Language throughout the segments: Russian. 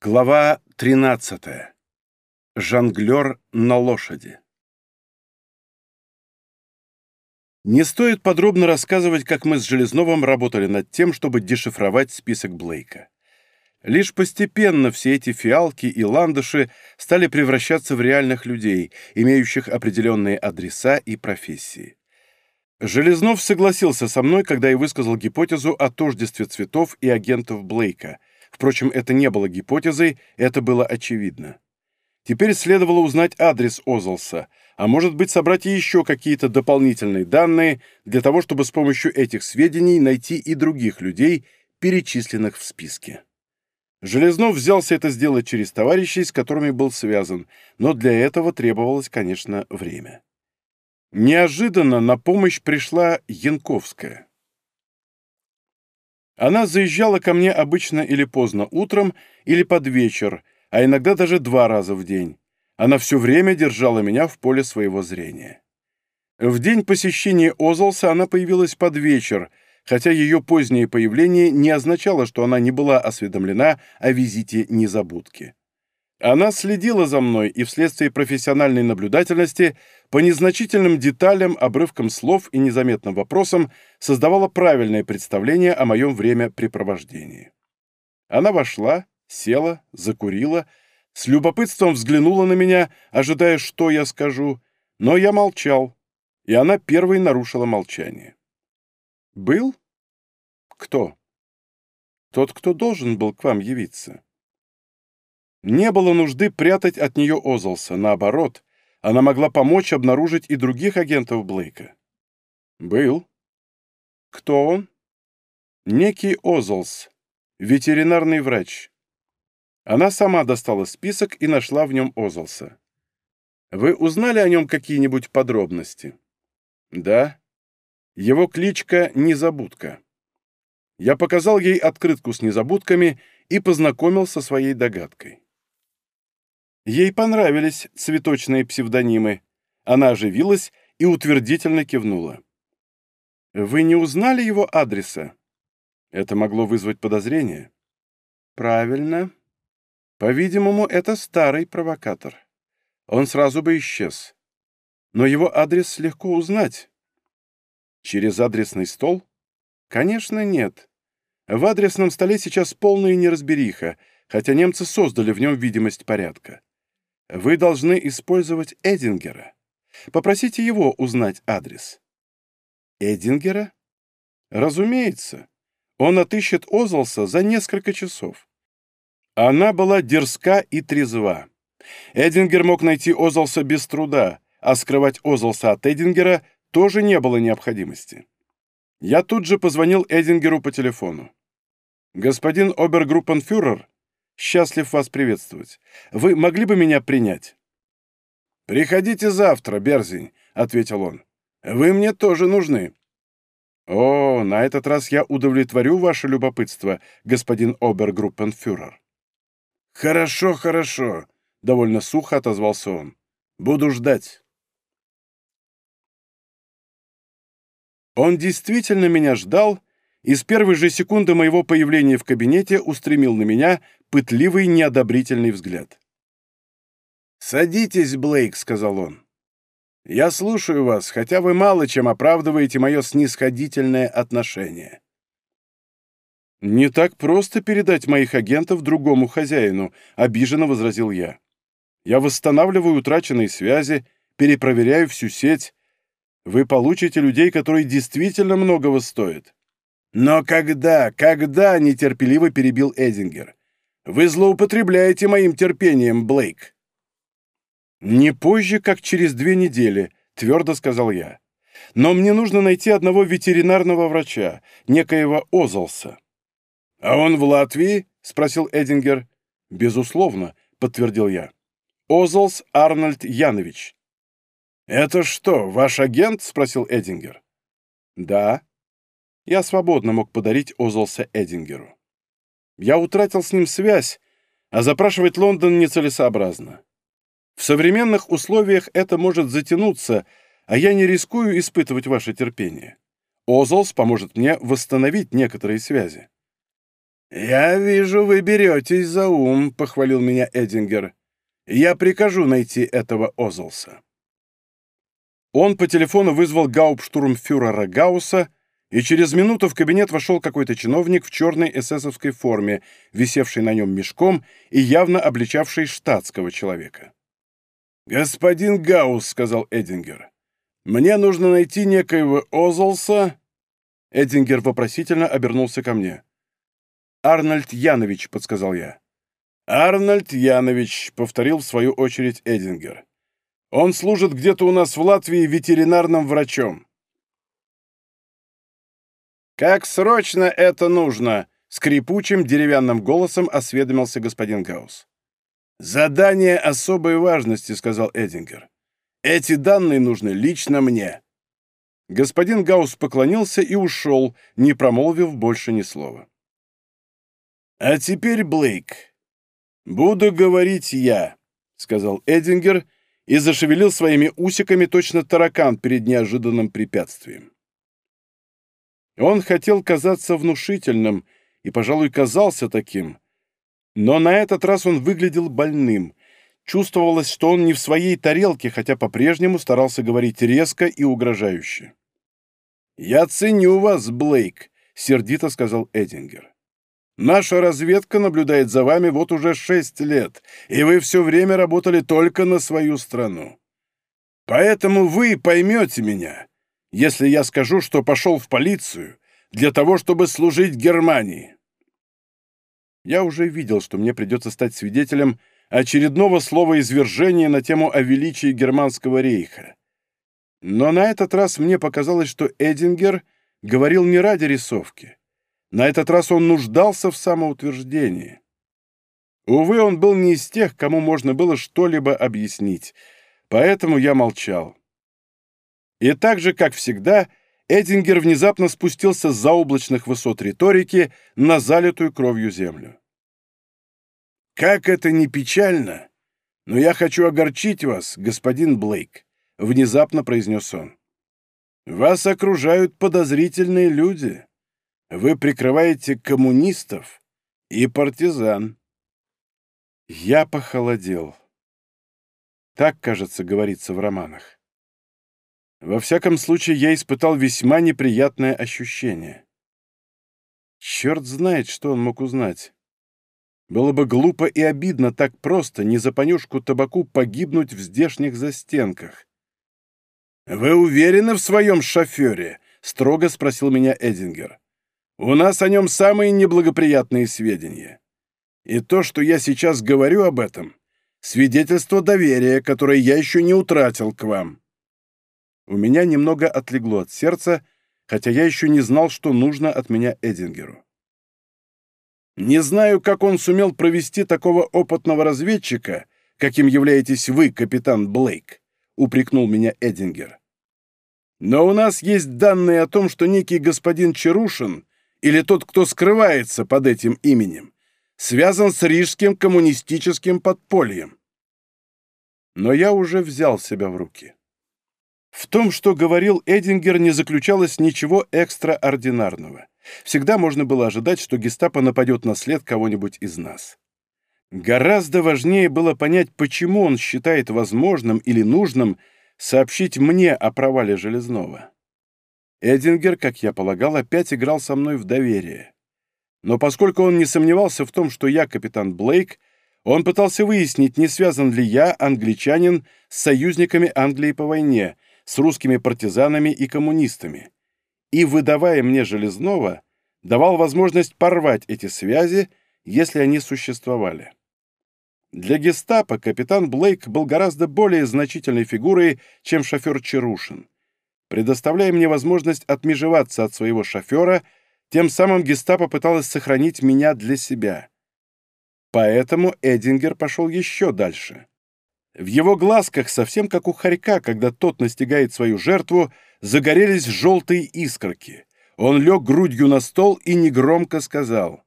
Глава 13. Жонглер на лошади. Не стоит подробно рассказывать, как мы с Железновым работали над тем, чтобы дешифровать список Блейка. Лишь постепенно все эти фиалки и ландыши стали превращаться в реальных людей, имеющих определенные адреса и профессии. Железнов согласился со мной, когда я высказал гипотезу о тождестве цветов и агентов Блейка – Впрочем, это не было гипотезой, это было очевидно. Теперь следовало узнать адрес Озлса, а может быть собрать еще какие-то дополнительные данные для того, чтобы с помощью этих сведений найти и других людей, перечисленных в списке. Железнов взялся это сделать через товарищей, с которыми был связан, но для этого требовалось, конечно, время. Неожиданно на помощь пришла Янковская. Она заезжала ко мне обычно или поздно утром, или под вечер, а иногда даже два раза в день. Она все время держала меня в поле своего зрения. В день посещения Озолса она появилась под вечер, хотя ее позднее появление не означало, что она не была осведомлена о визите незабудки. Она следила за мной и вследствие профессиональной наблюдательности по незначительным деталям, обрывкам слов и незаметным вопросам создавала правильное представление о моем времяпрепровождении. Она вошла, села, закурила, с любопытством взглянула на меня, ожидая, что я скажу, но я молчал, и она первой нарушила молчание. «Был? Кто?» «Тот, кто должен был к вам явиться». Не было нужды прятать от нее Озлса, наоборот, она могла помочь обнаружить и других агентов Блейка. «Был. Кто он?» «Некий Озлс, ветеринарный врач. Она сама достала список и нашла в нем Озлса. Вы узнали о нем какие-нибудь подробности?» «Да. Его кличка Незабудка». Я показал ей открытку с незабудками и познакомил со своей догадкой. Ей понравились цветочные псевдонимы. Она оживилась и утвердительно кивнула. «Вы не узнали его адреса?» Это могло вызвать подозрение. «Правильно. По-видимому, это старый провокатор. Он сразу бы исчез. Но его адрес легко узнать». «Через адресный стол?» «Конечно, нет. В адресном столе сейчас полная неразбериха, хотя немцы создали в нем видимость порядка. Вы должны использовать Эдингера. Попросите его узнать адрес. Эдингера? Разумеется. Он отыщет Озлса за несколько часов. Она была дерзка и трезва. Эдингер мог найти Озлса без труда, а скрывать Озлса от Эдингера тоже не было необходимости. Я тут же позвонил Эдингеру по телефону. «Господин обергруппенфюрер», Счастлив вас приветствовать. Вы могли бы меня принять?» «Приходите завтра, Берзень», — ответил он. «Вы мне тоже нужны». «О, на этот раз я удовлетворю ваше любопытство, господин обергруппенфюрер». «Хорошо, хорошо», — довольно сухо отозвался он. «Буду ждать». Он действительно меня ждал, — и с первой же секунды моего появления в кабинете устремил на меня пытливый неодобрительный взгляд. «Садитесь, Блейк», — сказал он. «Я слушаю вас, хотя вы мало чем оправдываете мое снисходительное отношение». «Не так просто передать моих агентов другому хозяину», — обиженно возразил я. «Я восстанавливаю утраченные связи, перепроверяю всю сеть. Вы получите людей, которые действительно многого стоят». «Но когда, когда?» — нетерпеливо перебил Эдингер, «Вы злоупотребляете моим терпением, Блейк!» «Не позже, как через две недели», — твердо сказал я. «Но мне нужно найти одного ветеринарного врача, некоего Озолса». «А он в Латвии?» — спросил Эдингер. «Безусловно», — подтвердил я. «Озолс Арнольд Янович». «Это что, ваш агент?» — спросил Эдингер. «Да», я свободно мог подарить Озолса Эдингеру. Я утратил с ним связь, а запрашивать Лондон нецелесообразно. В современных условиях это может затянуться, а я не рискую испытывать ваше терпение. Озолс поможет мне восстановить некоторые связи. «Я вижу, вы беретесь за ум», — похвалил меня Эдингер. «Я прикажу найти этого Озолса». Он по телефону вызвал гауптштурмфюрера Гаусса, и через минуту в кабинет вошел какой-то чиновник в черной эсэсовской форме, висевший на нем мешком и явно обличавший штатского человека. «Господин Гаус», — сказал Эдингер, — «мне нужно найти некоего Озлса. Эдингер вопросительно обернулся ко мне. «Арнольд Янович», — подсказал я. «Арнольд Янович», — повторил в свою очередь Эдингер. «Он служит где-то у нас в Латвии ветеринарным врачом. «Как срочно это нужно!» — скрипучим деревянным голосом осведомился господин Гаус. «Задание особой важности», — сказал Эдингер. «Эти данные нужны лично мне». Господин Гаус поклонился и ушел, не промолвив больше ни слова. «А теперь, Блейк, буду говорить я», — сказал Эдингер и зашевелил своими усиками точно таракан перед неожиданным препятствием. Он хотел казаться внушительным и, пожалуй, казался таким. Но на этот раз он выглядел больным. Чувствовалось, что он не в своей тарелке, хотя по-прежнему старался говорить резко и угрожающе. «Я ценю вас, Блейк», — сердито сказал Эдингер. «Наша разведка наблюдает за вами вот уже шесть лет, и вы все время работали только на свою страну. Поэтому вы поймете меня, если я скажу, что пошел в полицию для того, чтобы служить Германии. Я уже видел, что мне придется стать свидетелем очередного слова извержения на тему о величии Германского рейха. Но на этот раз мне показалось, что Эдингер говорил не ради рисовки. На этот раз он нуждался в самоутверждении. Увы, он был не из тех, кому можно было что-либо объяснить, поэтому я молчал. И так же, как всегда, Эдингер внезапно спустился с заоблачных высот риторики на залитую кровью землю. «Как это не печально, но я хочу огорчить вас, господин Блейк», — внезапно произнес он. «Вас окружают подозрительные люди. Вы прикрываете коммунистов и партизан». Я похолодел. Так, кажется, говорится в романах. Во всяком случае, я испытал весьма неприятное ощущение. Черт знает, что он мог узнать. Было бы глупо и обидно так просто, не за понюшку табаку, погибнуть в здешних застенках. «Вы уверены в своем шофере?» — строго спросил меня Эдингер. «У нас о нем самые неблагоприятные сведения. И то, что я сейчас говорю об этом, свидетельство доверия, которое я еще не утратил к вам». У меня немного отлегло от сердца, хотя я еще не знал, что нужно от меня Эдингеру. Не знаю, как он сумел провести такого опытного разведчика, каким являетесь вы, капитан Блейк, упрекнул меня Эдингер. Но у нас есть данные о том, что некий господин Чарушин, или тот, кто скрывается под этим именем, связан с рижским коммунистическим подпольем. Но я уже взял себя в руки. В том, что говорил Эдингер, не заключалось ничего экстраординарного. Всегда можно было ожидать, что гестапо нападет на след кого-нибудь из нас. Гораздо важнее было понять, почему он считает возможным или нужным сообщить мне о провале Железного. Эдингер, как я полагал, опять играл со мной в доверие. Но поскольку он не сомневался в том, что я капитан Блейк, он пытался выяснить, не связан ли я, англичанин, с союзниками Англии по войне, с русскими партизанами и коммунистами, и, выдавая мне Железного, давал возможность порвать эти связи, если они существовали. Для гестапо капитан Блейк был гораздо более значительной фигурой, чем шофер Чарушин. Предоставляя мне возможность отмежеваться от своего шофера, тем самым гестапо пыталась сохранить меня для себя. Поэтому Эдингер пошел еще дальше. В его глазках, совсем как у хорька, когда тот настигает свою жертву, загорелись желтые искорки. Он лег грудью на стол и негромко сказал.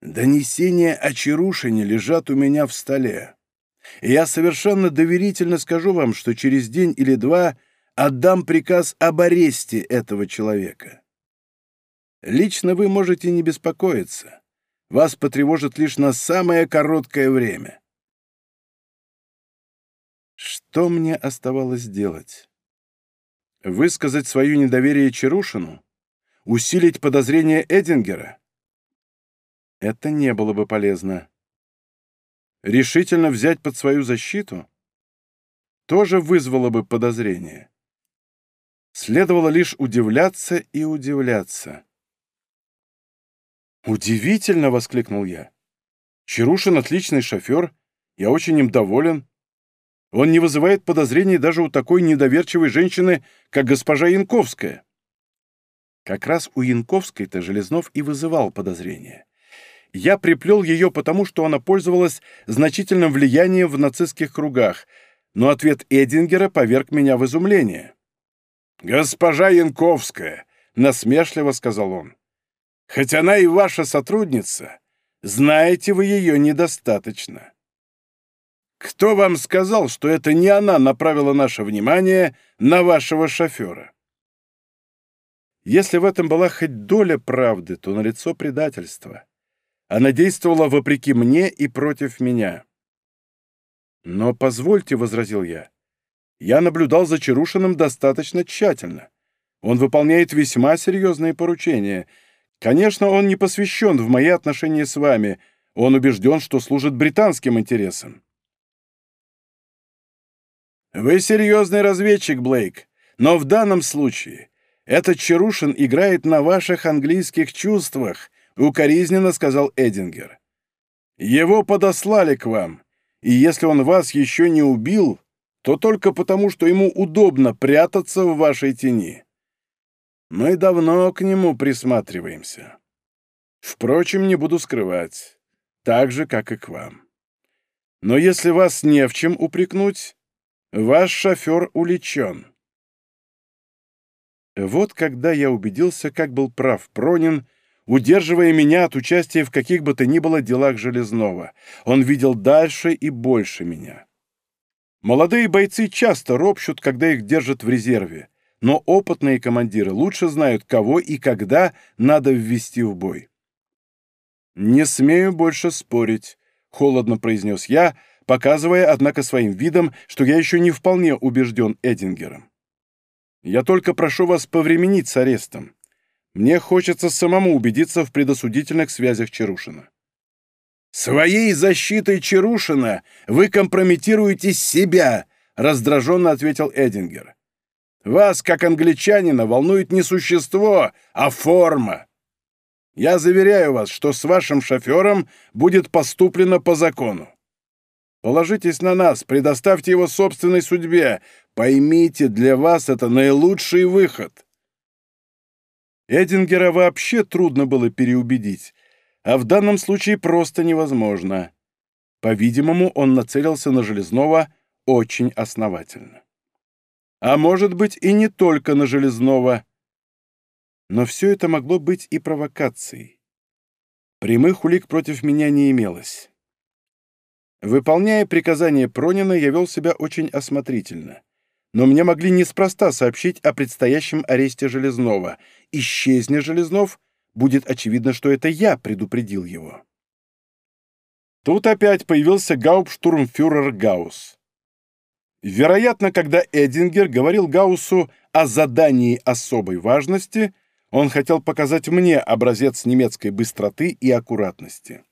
«Донесения о Чарушине лежат у меня в столе. И я совершенно доверительно скажу вам, что через день или два отдам приказ об аресте этого человека. Лично вы можете не беспокоиться. Вас потревожит лишь на самое короткое время. Что мне оставалось делать? Высказать свое недоверие Чарушину? Усилить подозрения Эдингера? Это не было бы полезно. Решительно взять под свою защиту? Тоже вызвало бы подозрение. Следовало лишь удивляться и удивляться. «Удивительно!» — воскликнул я. «Чарушин — отличный шофер. Я очень им доволен. Он не вызывает подозрений даже у такой недоверчивой женщины, как госпожа Янковская. Как раз у Янковской-то Железнов и вызывал подозрения. Я приплел ее потому, что она пользовалась значительным влиянием в нацистских кругах, но ответ Эдингера поверг меня в изумление. «Госпожа Янковская», — насмешливо сказал он, — «хоть она и ваша сотрудница, знаете вы ее недостаточно». Кто вам сказал, что это не она направила наше внимание на вашего шофера? Если в этом была хоть доля правды, то налицо предательство. Она действовала вопреки мне и против меня. «Но позвольте», — возразил я, — «я наблюдал за Чарушиным достаточно тщательно. Он выполняет весьма серьезные поручения. Конечно, он не посвящен в мои отношения с вами. Он убежден, что служит британским интересам. Вы серьезный разведчик, Блейк, но в данном случае этот Чарушин играет на ваших английских чувствах, укоризненно сказал Эдингер. Его подослали к вам, и если он вас еще не убил, то только потому, что ему удобно прятаться в вашей тени. Мы давно к нему присматриваемся. Впрочем, не буду скрывать, так же, как и к вам. Но если вас не в чем упрекнуть, Ваш шофер уличен». Вот когда я убедился, как был прав Пронин, удерживая меня от участия в каких бы то ни было делах Железного. Он видел дальше и больше меня. Молодые бойцы часто ропщут, когда их держат в резерве, но опытные командиры лучше знают, кого и когда надо ввести в бой. «Не смею больше спорить», — холодно произнес я, показывая, однако, своим видом, что я еще не вполне убежден Эдингером. Я только прошу вас повременить с арестом. Мне хочется самому убедиться в предосудительных связях Чарушина. «Своей защитой Чарушина вы компрометируете себя», — раздраженно ответил Эдингер. «Вас, как англичанина, волнует не существо, а форма. Я заверяю вас, что с вашим шофером будет поступлено по закону. Положитесь на нас, предоставьте его собственной судьбе. Поймите, для вас это наилучший выход». Эдингера вообще трудно было переубедить, а в данном случае просто невозможно. По-видимому, он нацелился на Железного очень основательно. А может быть, и не только на Железного. Но все это могло быть и провокацией. Прямых улик против меня не имелось. Выполняя приказания Пронина, я вел себя очень осмотрительно. Но мне могли неспроста сообщить о предстоящем аресте Железнова. Исчезни Железнов, будет очевидно, что это я предупредил его. Тут опять появился гауптштурмфюрер Гаус. Вероятно, когда Эдингер говорил Гаусу о задании особой важности, он хотел показать мне образец немецкой быстроты и аккуратности.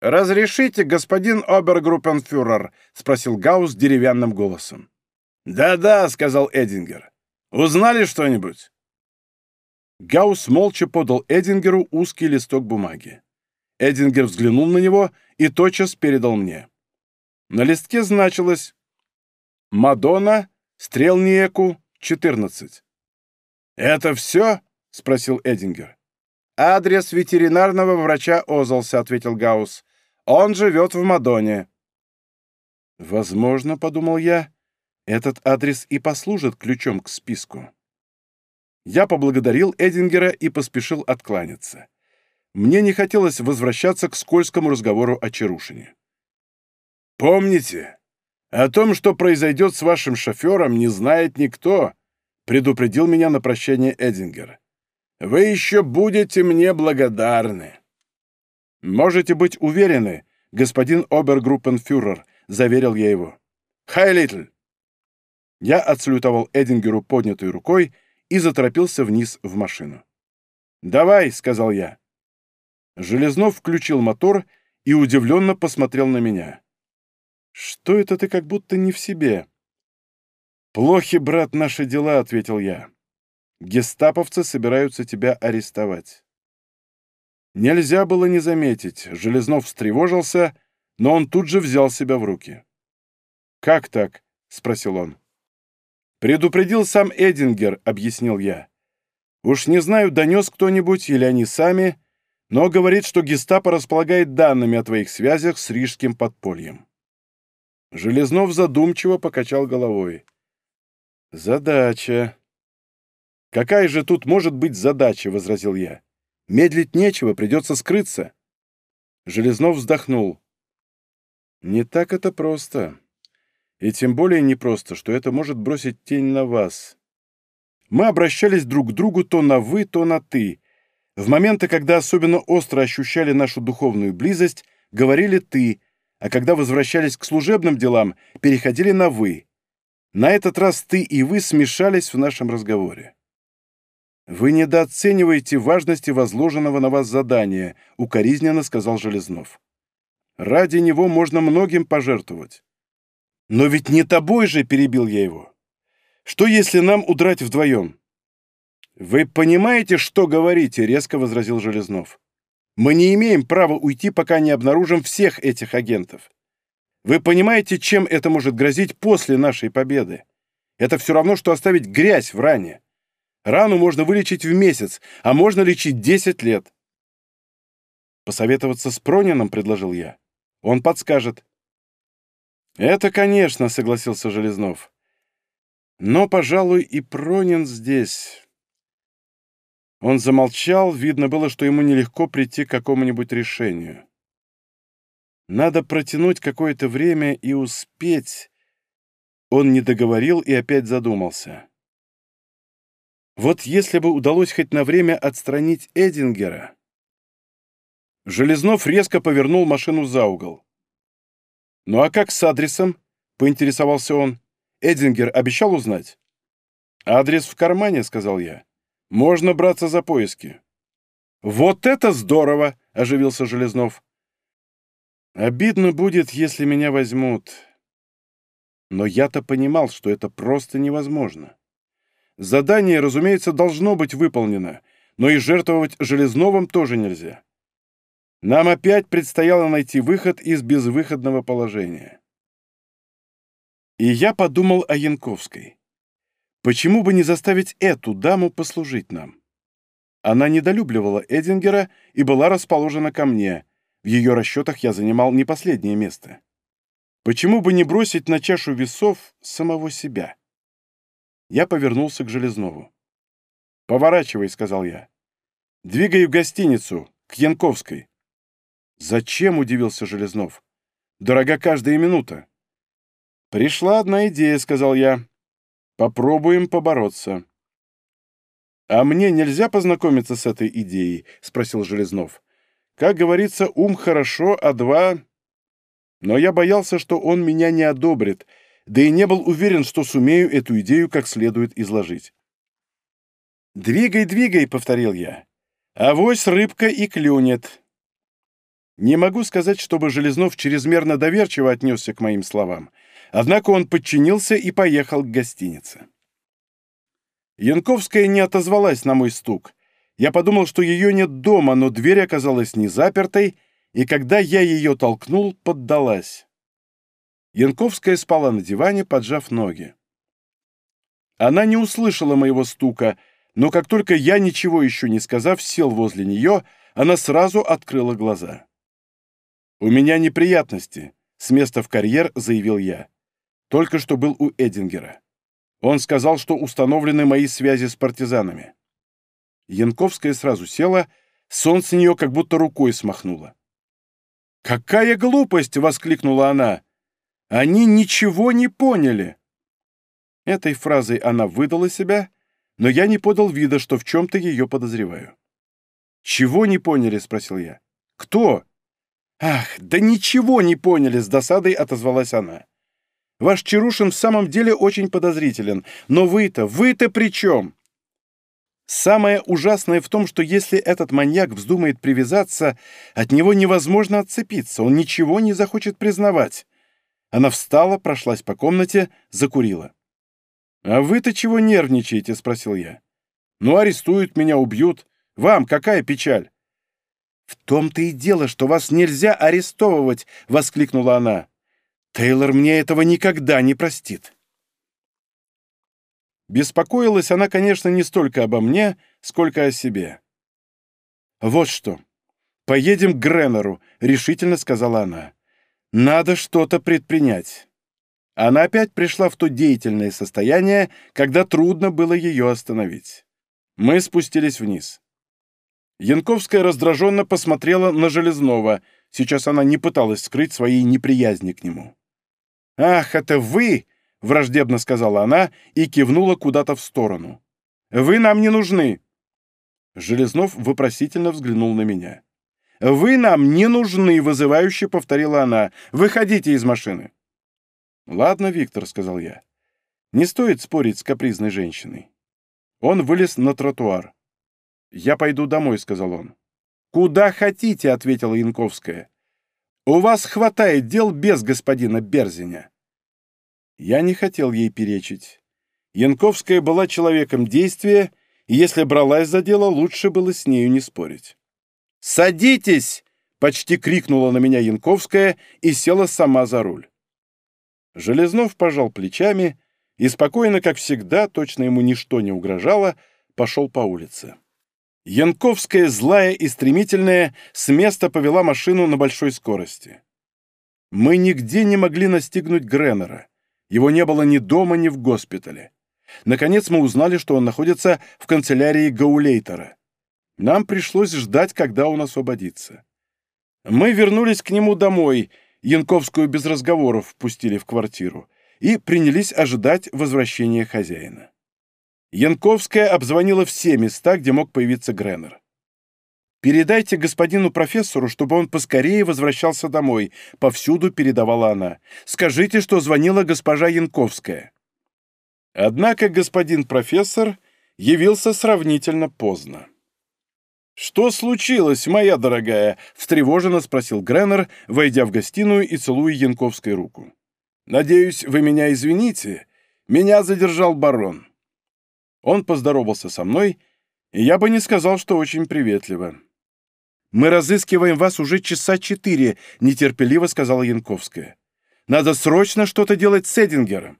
«Разрешите, господин обергруппенфюрер?» — спросил Гаус деревянным голосом. «Да-да», — сказал Эдингер. «Узнали что-нибудь?» Гаус молча подал Эдингеру узкий листок бумаги. Эдингер взглянул на него и тотчас передал мне. На листке значилось «Мадонна, Стрелниеку, 14». «Это все?» — спросил Эдингер. «Адрес ветеринарного врача Озолса», — ответил Гаус. Он живет в Мадоне». «Возможно, — подумал я, — этот адрес и послужит ключом к списку». Я поблагодарил Эдингера и поспешил откланяться. Мне не хотелось возвращаться к скользкому разговору о Чарушине. «Помните, о том, что произойдет с вашим шофером, не знает никто», — предупредил меня на прощание Эдингер. «Вы еще будете мне благодарны». «Можете быть уверены, господин обергруппенфюрер», — заверил я его. «Хайлитль!» Я отслютовал Эдингеру поднятой рукой и заторопился вниз в машину. «Давай», — сказал я. Железнов включил мотор и удивленно посмотрел на меня. «Что это ты как будто не в себе?» «Плохи, брат, наши дела», — ответил я. «Гестаповцы собираются тебя арестовать». Нельзя было не заметить, Железнов встревожился, но он тут же взял себя в руки. «Как так?» — спросил он. «Предупредил сам Эдингер», — объяснил я. «Уж не знаю, донес кто-нибудь или они сами, но говорит, что гестапо располагает данными о твоих связях с рижским подпольем». Железнов задумчиво покачал головой. «Задача». «Какая же тут может быть задача?» — возразил я. Медлить нечего, придется скрыться. Железнов вздохнул. Не так это просто. И тем более непросто, что это может бросить тень на вас. Мы обращались друг к другу то на «вы», то на «ты». В моменты, когда особенно остро ощущали нашу духовную близость, говорили «ты», а когда возвращались к служебным делам, переходили на «вы». На этот раз «ты» и «вы» смешались в нашем разговоре. «Вы недооцениваете важности возложенного на вас задания», — укоризненно сказал Железнов. «Ради него можно многим пожертвовать». «Но ведь не тобой же!» — перебил я его. «Что, если нам удрать вдвоем?» «Вы понимаете, что говорите?» — резко возразил Железнов. «Мы не имеем права уйти, пока не обнаружим всех этих агентов. Вы понимаете, чем это может грозить после нашей победы? Это все равно, что оставить грязь в ране». Рану можно вылечить в месяц, а можно лечить 10 лет. Посоветоваться с Пронином, предложил я. Он подскажет. Это, конечно, согласился Железнов. Но, пожалуй, и Пронин здесь. Он замолчал, видно было, что ему нелегко прийти к какому-нибудь решению. Надо протянуть какое-то время и успеть. Он не договорил и опять задумался. Вот если бы удалось хоть на время отстранить Эдингера. Железнов резко повернул машину за угол. «Ну а как с адресом?» — поинтересовался он. «Эдингер обещал узнать?» «Адрес в кармане», — сказал я. «Можно браться за поиски». «Вот это здорово!» — оживился Железнов. «Обидно будет, если меня возьмут. Но я-то понимал, что это просто невозможно. Задание, разумеется, должно быть выполнено, но и жертвовать Железновым тоже нельзя. Нам опять предстояло найти выход из безвыходного положения. И я подумал о Янковской. Почему бы не заставить эту даму послужить нам? Она недолюбливала Эдингера и была расположена ко мне. В ее расчетах я занимал не последнее место. Почему бы не бросить на чашу весов самого себя? Я повернулся к Железнову. «Поворачивай», — сказал я. «Двигай в гостиницу, к Янковской». «Зачем?» — удивился Железнов. «Дорога каждая минута». «Пришла одна идея», — сказал я. «Попробуем побороться». «А мне нельзя познакомиться с этой идеей?» — спросил Железнов. «Как говорится, ум хорошо, а два...» Но я боялся, что он меня не одобрит, да и не был уверен, что сумею эту идею как следует изложить. «Двигай, двигай», — повторил я. «Авось рыбка и клюнет». Не могу сказать, чтобы Железнов чрезмерно доверчиво отнесся к моим словам, однако он подчинился и поехал к гостинице. Янковская не отозвалась на мой стук. Я подумал, что ее нет дома, но дверь оказалась не запертой, и когда я ее толкнул, поддалась. Янковская спала на диване, поджав ноги. Она не услышала моего стука, но как только я, ничего еще не сказав, сел возле нее, она сразу открыла глаза. «У меня неприятности», — с места в карьер заявил я. Только что был у Эдингера. Он сказал, что установлены мои связи с партизанами. Янковская сразу села, солнце нее как будто рукой смахнуло. «Какая глупость!» — воскликнула она. Они ничего не поняли!» Этой фразой она выдала себя, но я не подал вида, что в чем-то ее подозреваю. «Чего не поняли?» — спросил я. «Кто?» «Ах, да ничего не поняли!» — с досадой отозвалась она. «Ваш Чарушин в самом деле очень подозрителен, но вы-то, вы-то при чем?» Самое ужасное в том, что если этот маньяк вздумает привязаться, от него невозможно отцепиться, он ничего не захочет признавать. Она встала, прошлась по комнате, закурила. «А вы-то чего нервничаете?» — спросил я. «Ну, арестуют меня, убьют. Вам какая печаль?» «В том-то и дело, что вас нельзя арестовывать!» — воскликнула она. «Тейлор мне этого никогда не простит!» Беспокоилась она, конечно, не столько обо мне, сколько о себе. «Вот что. Поедем к Греннеру», — решительно сказала она. Надо что-то предпринять. Она опять пришла в то деятельное состояние, когда трудно было ее остановить. Мы спустились вниз. Янковская раздраженно посмотрела на Железного. Сейчас она не пыталась скрыть своей неприязни к нему. «Ах, это вы!» — враждебно сказала она и кивнула куда-то в сторону. «Вы нам не нужны!» Железнов вопросительно взглянул на меня. «Вы нам не нужны!» — вызывающе повторила она. «Выходите из машины!» «Ладно, Виктор», — сказал я. «Не стоит спорить с капризной женщиной». Он вылез на тротуар. «Я пойду домой», — сказал он. «Куда хотите», — ответила Янковская. «У вас хватает дел без господина Берзиня». Я не хотел ей перечить. Янковская была человеком действия, и если бралась за дело, лучше было с нею не спорить. «Садитесь!» — почти крикнула на меня Янковская и села сама за руль. Железнов пожал плечами и спокойно, как всегда, точно ему ничто не угрожало, пошел по улице. Янковская, злая и стремительная, с места повела машину на большой скорости. Мы нигде не могли настигнуть Греннера. Его не было ни дома, ни в госпитале. Наконец мы узнали, что он находится в канцелярии Гаулейтера. Нам пришлось ждать, когда он освободится. Мы вернулись к нему домой, Янковскую без разговоров впустили в квартиру и принялись ожидать возвращения хозяина. Янковская обзвонила все места, где мог появиться Греннер. «Передайте господину профессору, чтобы он поскорее возвращался домой», — повсюду передавала она. «Скажите, что звонила госпожа Янковская». Однако господин профессор явился сравнительно поздно. «Что случилось, моя дорогая?» — встревоженно спросил Греннер, войдя в гостиную и целуя Янковской руку. «Надеюсь, вы меня извините. Меня задержал барон». Он поздоровался со мной, и я бы не сказал, что очень приветливо. «Мы разыскиваем вас уже часа четыре», — нетерпеливо сказала Янковская. «Надо срочно что-то делать с Эдингером».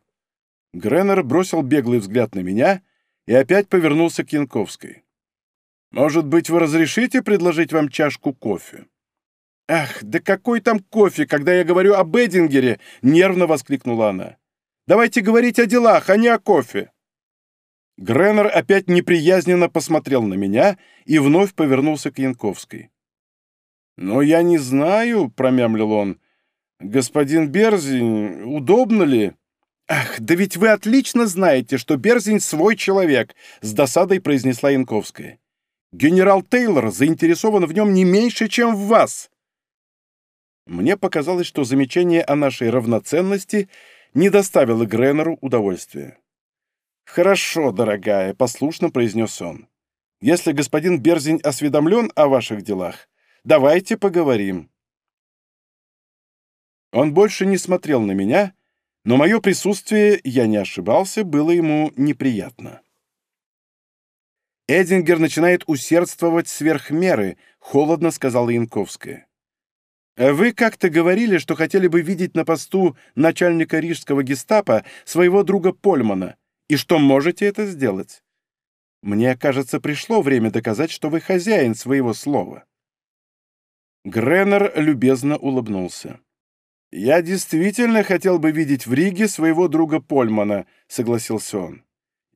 Греннер бросил беглый взгляд на меня и опять повернулся к Янковской. Может быть, вы разрешите предложить вам чашку кофе?» «Ах, да какой там кофе, когда я говорю о Эдингере!» — нервно воскликнула она. «Давайте говорить о делах, а не о кофе!» Греннер опять неприязненно посмотрел на меня и вновь повернулся к Янковской. «Но я не знаю», — промямлил он. «Господин Берзин, удобно ли?» «Ах, да ведь вы отлично знаете, что Берзин свой человек», — с досадой произнесла Янковская. Генерал Тейлор заинтересован в нем не меньше, чем в вас. Мне показалось, что замечание о нашей равноценности не доставило Гренеру удовольствия. «Хорошо, дорогая», — послушно произнес он. «Если господин Берзень осведомлен о ваших делах, давайте поговорим». Он больше не смотрел на меня, но мое присутствие, я не ошибался, было ему неприятно. «Эдингер начинает усердствовать сверх меры», — холодно сказала Янковская. «Вы как-то говорили, что хотели бы видеть на посту начальника рижского гестапо своего друга Польмана, и что можете это сделать. Мне кажется, пришло время доказать, что вы хозяин своего слова». Греннер любезно улыбнулся. «Я действительно хотел бы видеть в Риге своего друга Польмана», — согласился он.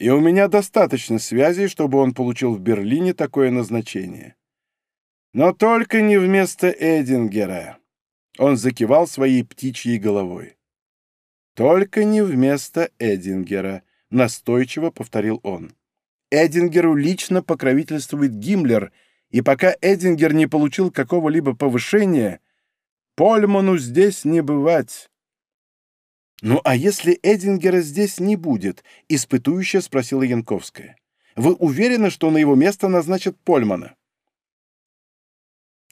И у меня достаточно связей, чтобы он получил в Берлине такое назначение. Но только не вместо Эдингера. Он закивал своей птичьей головой. Только не вместо Эдингера, настойчиво повторил он. Эдингеру лично покровительствует Гиммлер, и пока Эдингер не получил какого-либо повышения, Польману здесь не бывать. «Ну а если Эдингера здесь не будет?» — испытующе спросила Янковская. «Вы уверены, что на его место назначат Польмана?»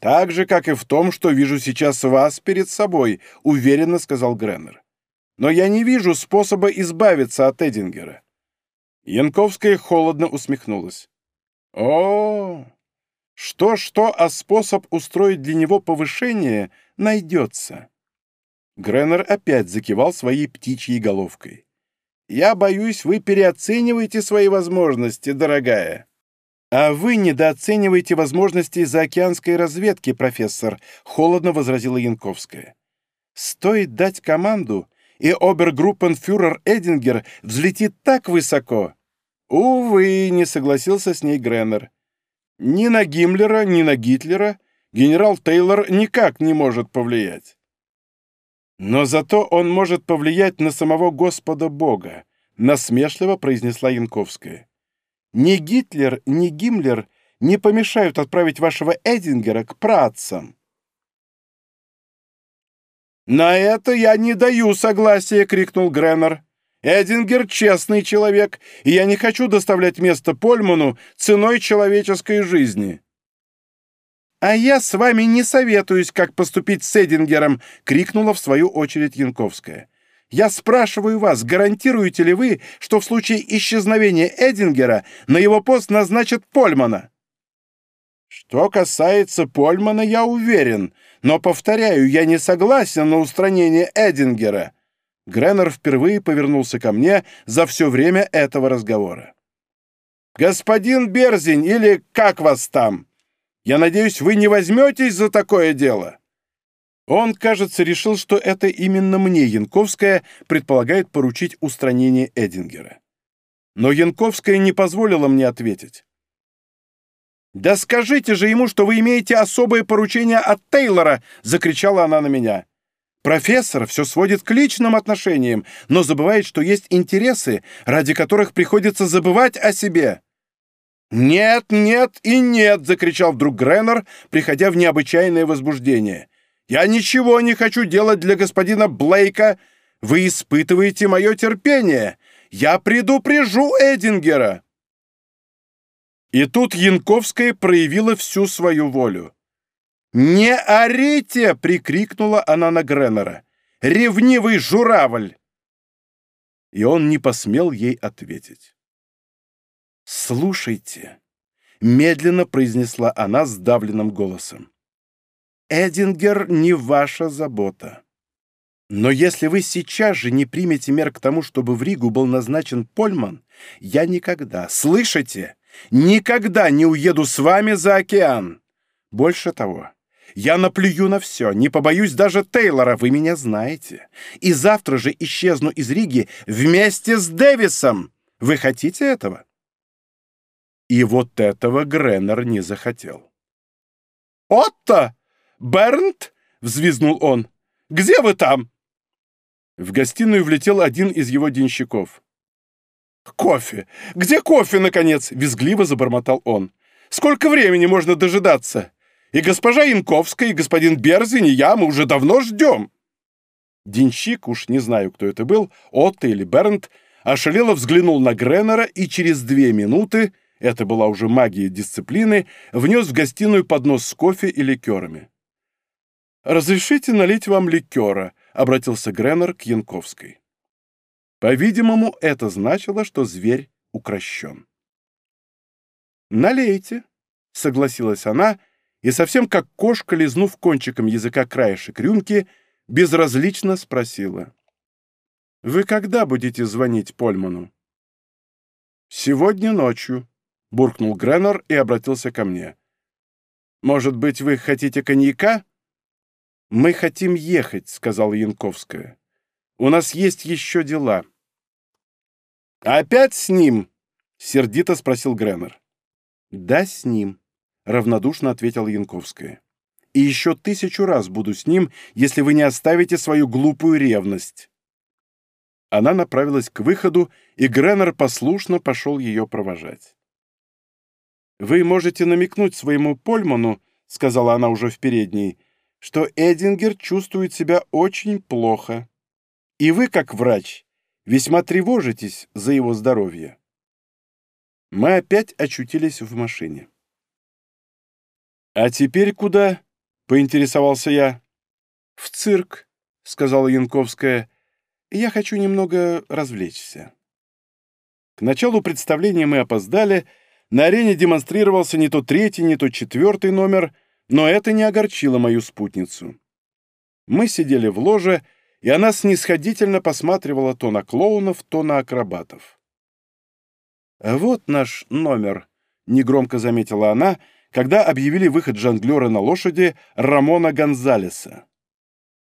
«Так же, как и в том, что вижу сейчас вас перед собой», — уверенно сказал Греннер. «Но я не вижу способа избавиться от Эдингера». Янковская холодно усмехнулась. «О, что-что, а способ устроить для него повышение найдется». Греннер опять закивал своей птичьей головкой. «Я боюсь, вы переоцениваете свои возможности, дорогая». «А вы недооцениваете возможности заокеанской разведки, профессор», — холодно возразила Янковская. «Стоит дать команду, и обергруппенфюрер Эдингер взлетит так высоко!» «Увы», — не согласился с ней Греннер. «Ни на Гиммлера, ни на Гитлера генерал Тейлор никак не может повлиять». Но зато он может повлиять на самого Господа Бога, насмешливо произнесла Янковская. Ни Гитлер, ни Гиммлер не помешают отправить вашего Эдингера к працам. «На это я не даю согласия!» — крикнул Греннер. «Эдингер — честный человек, и я не хочу доставлять место Польману ценой человеческой жизни!» «А я с вами не советуюсь, как поступить с Эдингером!» — крикнула в свою очередь Янковская. «Я спрашиваю вас, гарантируете ли вы, что в случае исчезновения Эдингера на его пост назначат Польмана?» «Что касается Польмана, я уверен, но, повторяю, я не согласен на устранение Эдингера». Греннер впервые повернулся ко мне за все время этого разговора. «Господин Берзин, или как вас там?» Я надеюсь, вы не возьметесь за такое дело». Он, кажется, решил, что это именно мне Янковская предполагает поручить устранение Эдингера. Но Янковская не позволила мне ответить. «Да скажите же ему, что вы имеете особое поручение от Тейлора!» — закричала она на меня. «Профессор все сводит к личным отношениям, но забывает, что есть интересы, ради которых приходится забывать о себе!» «Нет, нет и нет!» — закричал вдруг Греннер, приходя в необычайное возбуждение. «Я ничего не хочу делать для господина Блейка! Вы испытываете мое терпение! Я предупрежу Эдингера!» И тут Янковская проявила всю свою волю. «Не орите!» — прикрикнула она на Греннера. «Ревнивый журавль!» И он не посмел ей ответить. «Слушайте», — медленно произнесла она сдавленным голосом. «Эдингер не ваша забота. Но если вы сейчас же не примете мер к тому, чтобы в Ригу был назначен Польман, я никогда, слышите, никогда не уеду с вами за океан. Больше того, я наплюю на все, не побоюсь даже Тейлора, вы меня знаете. И завтра же исчезну из Риги вместе с Дэвисом. Вы хотите этого? И вот этого Греннер не захотел. «Отто! Бернт!» — взвизнул он. «Где вы там?» В гостиную влетел один из его денщиков. «Кофе! Где кофе, наконец?» — визгливо забормотал он. «Сколько времени можно дожидаться? И госпожа Янковская, и господин Берзин, и я, мы уже давно ждем!» Денщик, уж не знаю, кто это был, Отто или Бернт, ошалело взглянул на Греннера и через две минуты это была уже магия дисциплины, внес в гостиную поднос с кофе и ликерами. «Разрешите налить вам ликера», — обратился Греннер к Янковской. По-видимому, это значило, что зверь укращен. «Налейте», — согласилась она, и совсем как кошка, лизнув кончиком языка краешек рюмки, безразлично спросила. «Вы когда будете звонить Польману?» «Сегодня ночью», — буркнул Греннер и обратился ко мне. «Может быть, вы хотите коньяка?» «Мы хотим ехать», — сказала Янковская. «У нас есть еще дела». «Опять с ним?» — сердито спросил Греннер. «Да, с ним», — равнодушно ответила Янковская. «И еще тысячу раз буду с ним, если вы не оставите свою глупую ревность». Она направилась к выходу, и Греннер послушно пошел ее провожать. «Вы можете намекнуть своему Польману, — сказала она уже в передней, — что Эдингер чувствует себя очень плохо. И вы, как врач, весьма тревожитесь за его здоровье». Мы опять очутились в машине. «А теперь куда?» — поинтересовался я. «В цирк», — сказала Янковская. «Я хочу немного развлечься». К началу представления мы опоздали — на арене демонстрировался не то третий, не то четвертый номер, но это не огорчило мою спутницу. Мы сидели в ложе, и она снисходительно посматривала то на клоунов, то на акробатов. «Вот наш номер», — негромко заметила она, когда объявили выход жонглера на лошади Рамона Гонзалеса.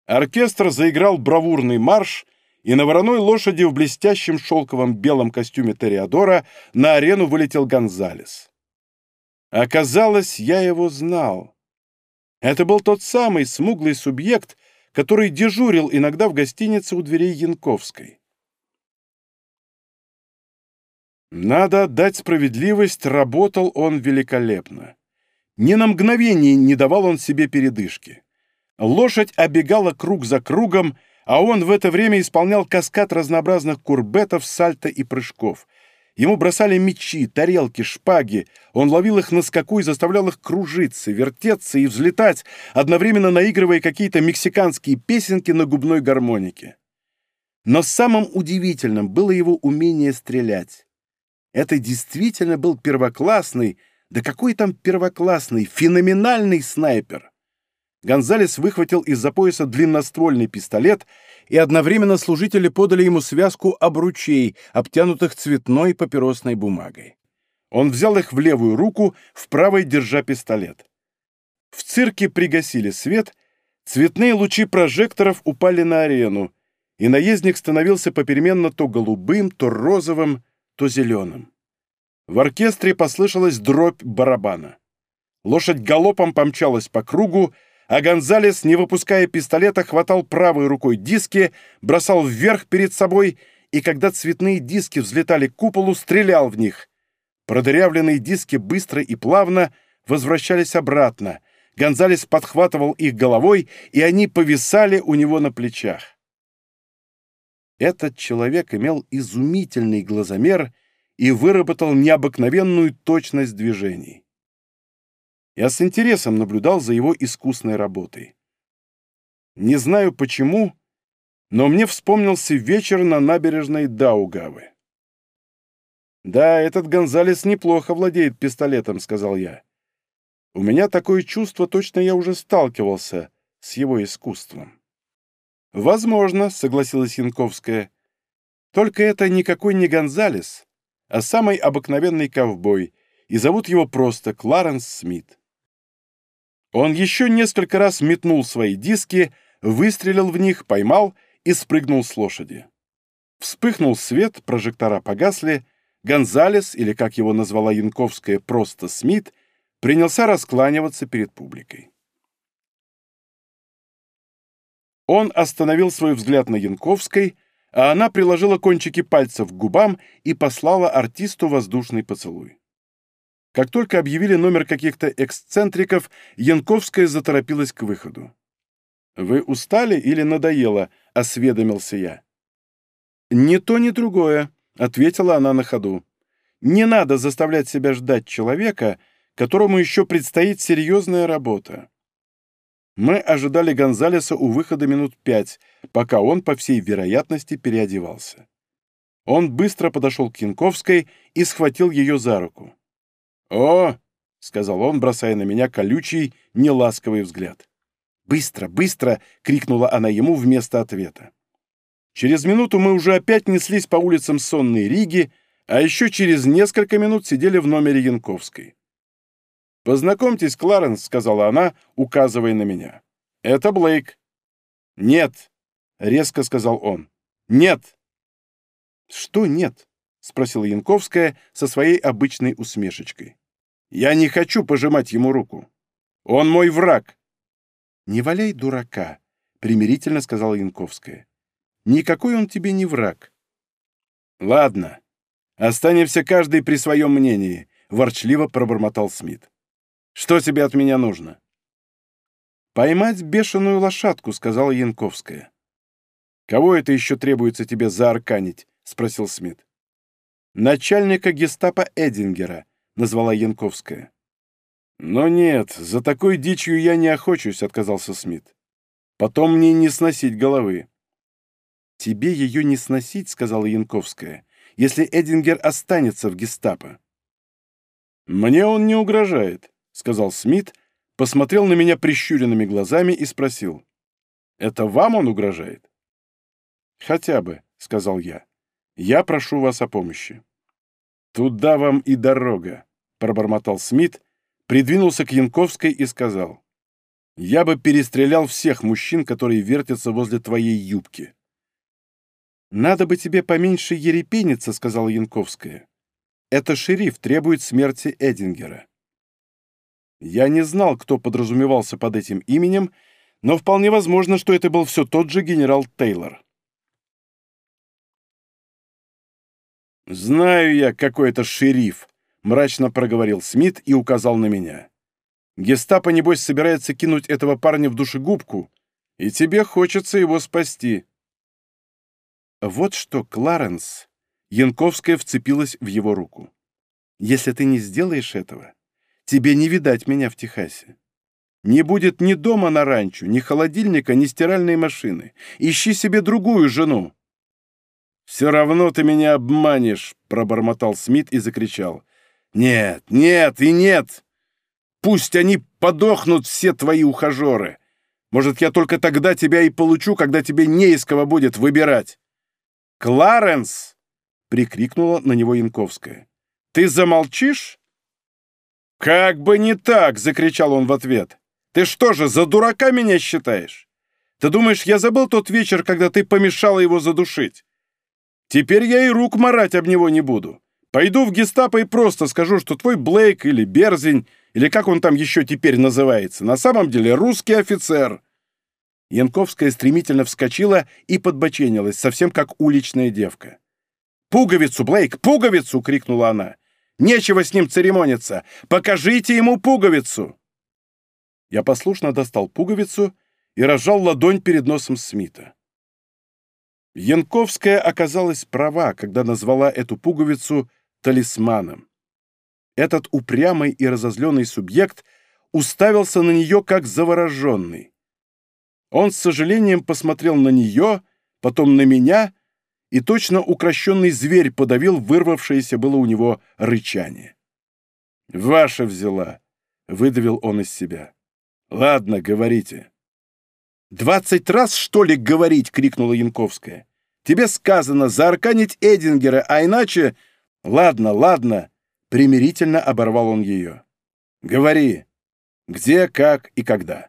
Оркестр заиграл бравурный марш — и на вороной лошади в блестящем шелковом белом костюме Ториадора на арену вылетел Гонзалес. Оказалось, я его знал. Это был тот самый смуглый субъект, который дежурил иногда в гостинице у дверей Янковской. Надо отдать справедливость, работал он великолепно. Ни на мгновение не давал он себе передышки. Лошадь обегала круг за кругом, а он в это время исполнял каскад разнообразных курбетов, сальто и прыжков. Ему бросали мечи, тарелки, шпаги. Он ловил их на скаку и заставлял их кружиться, вертеться и взлетать, одновременно наигрывая какие-то мексиканские песенки на губной гармонике. Но самым удивительным было его умение стрелять. Это действительно был первоклассный, да какой там первоклассный, феноменальный снайпер. Гонзалес выхватил из-за пояса длинноствольный пистолет, и одновременно служители подали ему связку обручей, обтянутых цветной папиросной бумагой. Он взял их в левую руку, в правой держа пистолет. В цирке пригасили свет, цветные лучи прожекторов упали на арену, и наездник становился попеременно то голубым, то розовым, то зеленым. В оркестре послышалась дробь барабана. Лошадь галопом помчалась по кругу, а Гонзалес, не выпуская пистолета, хватал правой рукой диски, бросал вверх перед собой и, когда цветные диски взлетали к куполу, стрелял в них. Продырявленные диски быстро и плавно возвращались обратно. Гонзалес подхватывал их головой, и они повисали у него на плечах. Этот человек имел изумительный глазомер и выработал необыкновенную точность движений. Я с интересом наблюдал за его искусной работой. Не знаю почему, но мне вспомнился вечер на набережной Даугавы. «Да, этот Гонзалес неплохо владеет пистолетом», — сказал я. «У меня такое чувство, точно я уже сталкивался с его искусством». «Возможно», — согласилась Янковская. «Только это никакой не Гонзалес, а самый обыкновенный ковбой, и зовут его просто Кларенс Смит. Он еще несколько раз метнул свои диски, выстрелил в них, поймал и спрыгнул с лошади. Вспыхнул свет, прожектора погасли, Гонзалес, или как его назвала Янковская, просто Смит, принялся раскланиваться перед публикой. Он остановил свой взгляд на Янковской, а она приложила кончики пальцев к губам и послала артисту воздушный поцелуй. Как только объявили номер каких-то эксцентриков, Янковская заторопилась к выходу. «Вы устали или надоело?» — осведомился я. «Ни то, ни другое», — ответила она на ходу. «Не надо заставлять себя ждать человека, которому еще предстоит серьезная работа». Мы ожидали Гонзалеса у выхода минут пять, пока он, по всей вероятности, переодевался. Он быстро подошел к Янковской и схватил ее за руку. «О!» — сказал он, бросая на меня колючий, неласковый взгляд. «Быстро, быстро!» — крикнула она ему вместо ответа. Через минуту мы уже опять неслись по улицам сонной Риги, а еще через несколько минут сидели в номере Янковской. «Познакомьтесь, Кларенс», — сказала она, указывая на меня. «Это Блейк». «Нет», — резко сказал он. «Нет». «Что нет?» — спросила Янковская со своей обычной усмешечкой. Я не хочу пожимать ему руку. Он мой враг. Не валяй дурака, примирительно сказала Янковская. Никакой он тебе не враг. Ладно. Останемся каждый при своем мнении, ворчливо пробормотал Смит. Что тебе от меня нужно? Поймать бешеную лошадку, сказала Янковская. Кого это еще требуется тебе заарканить? спросил Смит. Начальника гестапо Эдингера, назвала Янковская. «Но нет, за такой дичью я не охочусь», — отказался Смит. «Потом мне не сносить головы». «Тебе ее не сносить», — сказала Янковская, «если Эдингер останется в гестапо». «Мне он не угрожает», — сказал Смит, посмотрел на меня прищуренными глазами и спросил. «Это вам он угрожает?» «Хотя бы», — сказал я. «Я прошу вас о помощи». «Туда вам и дорога», пробормотал Смит, придвинулся к Янковской и сказал, «Я бы перестрелял всех мужчин, которые вертятся возле твоей юбки». «Надо бы тебе поменьше ерепениться», — сказала Янковская. «Это шериф требует смерти Эдингера». Я не знал, кто подразумевался под этим именем, но вполне возможно, что это был все тот же генерал Тейлор. «Знаю я, какой это шериф», — мрачно проговорил Смит и указал на меня. «Гестапо, небось, собирается кинуть этого парня в душегубку, и тебе хочется его спасти». «Вот что, Кларенс!» — Янковская вцепилась в его руку. «Если ты не сделаешь этого, тебе не видать меня в Техасе. Не будет ни дома на ранчо, ни холодильника, ни стиральной машины. Ищи себе другую жену». «Все равно ты меня обманешь!» — пробормотал Смит и закричал. Нет, нет и нет! Пусть они подохнут все твои ухажеры. Может, я только тогда тебя и получу, когда тебе не из кого будет выбирать. «Кларенс!» — прикрикнула на него Янковская. «Ты замолчишь?» «Как бы не так!» — закричал он в ответ. «Ты что же, за дурака меня считаешь? Ты думаешь, я забыл тот вечер, когда ты помешала его задушить? Теперь я и рук марать об него не буду. Пойду в гестапо и просто скажу, что твой Блейк или Берзень, или как он там еще теперь называется, на самом деле русский офицер». Янковская стремительно вскочила и подбоченилась, совсем как уличная девка. «Пуговицу, Блейк, пуговицу!» — крикнула она. «Нечего с ним церемониться! Покажите ему пуговицу!» Я послушно достал пуговицу и разжал ладонь перед носом Смита. Янковская оказалась права, когда назвала эту пуговицу талисманом. Этот упрямый и разозленный субъект уставился на нее как завороженный. Он с сожалением посмотрел на нее, потом на меня, и точно укращенный зверь подавил вырвавшееся было у него рычание. «Ваша взяла», — выдавил он из себя. «Ладно, говорите». «Двадцать раз, что ли, говорить?» — крикнула Янковская. «Тебе сказано заарканить Эдингера, а иначе Ладно, ладно, примирительно оборвал он ее. Говори, где, как и когда.